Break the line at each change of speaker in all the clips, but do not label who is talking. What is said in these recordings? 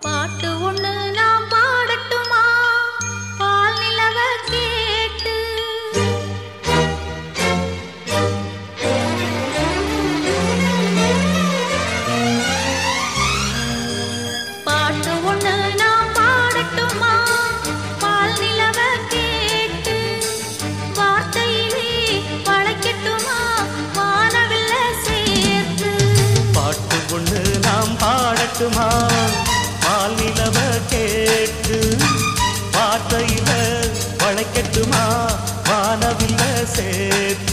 பாட்டு ஒண்ணு நாம் பாடட்டுமா? பால் நிலவ கேட்டு. பாட்டு ஒண்ணு நாம் பாடட்டுமா? பால் நிலவ கேட்டு. வார்த்தையிலே வளைக்கட்டுமா? வானவில்ல சேர்த்து.
பாட்டு ஒண்ணு நாம் பாடட்டுமா? வளைக்கட்டுமா வானவில்ல சேர்த்து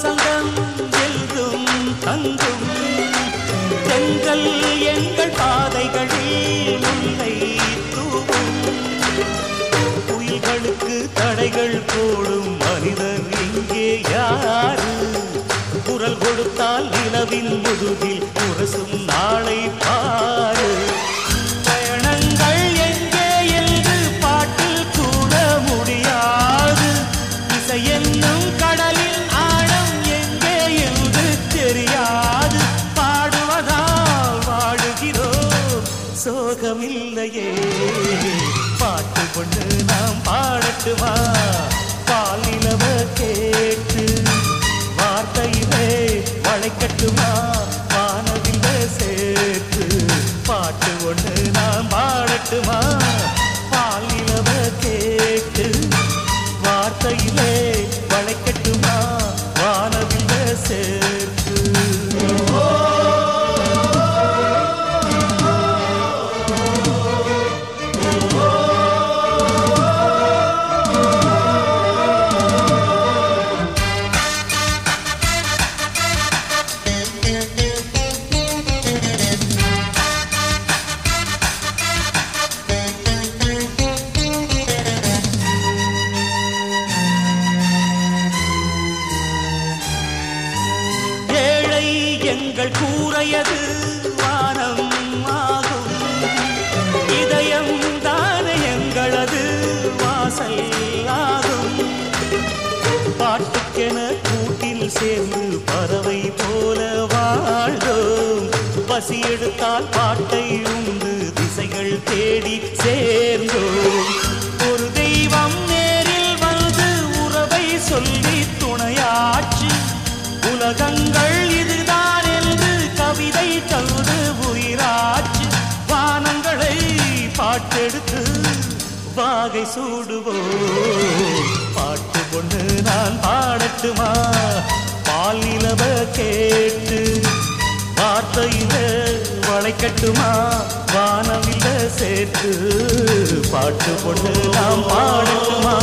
வசந்தம் எங்கும் தங்கும். பெண்கள் எங்கள் பாதைகளில் முல்லை தூவும். குயில்களுக்கு தடைகள் போடும் மனிதர் இங்கே யாரு? குரல் கொடுத்தால் நிலவின் முதுகில் முரசும் நாளை பா சோகமில்லையே பாட்டு கொண்டு நாம் பாடட்டுமா? பாலிலவ கேட்டு வார்த்தையிலே வளைக்கட்டுமா? வானவில்ல சேர்த்து பாட்டு ஒன்று நாம் பாடட்டுமா? எங்கள் கூறையது வானம் ஆகும். இதயம் தானே எங்களது வாசல் ஆகும். பாட்டுக்கென கூட்டில் சேர்ந்து பறவை போல வாழ்ந்தோம். பசி எடுத்தால் பாட்டை உண்டு திசைகள் தேடி சேர்ந்தோம். ஒரு தெய்வம் நேரில் வந்து உறவை சொல்லி துணையாட்சி உலகங்கள் எடுத்து வாகை சூடுவோம். பாட்டு பொண்ணு நான் பாடட்டுமா? பால் நிலவ கேட்டு வார்த்தையில வளைக்கட்டுமா? வானவில சேர்த்து பாட்டு பொண்ணு நாம் பாடட்டுமா?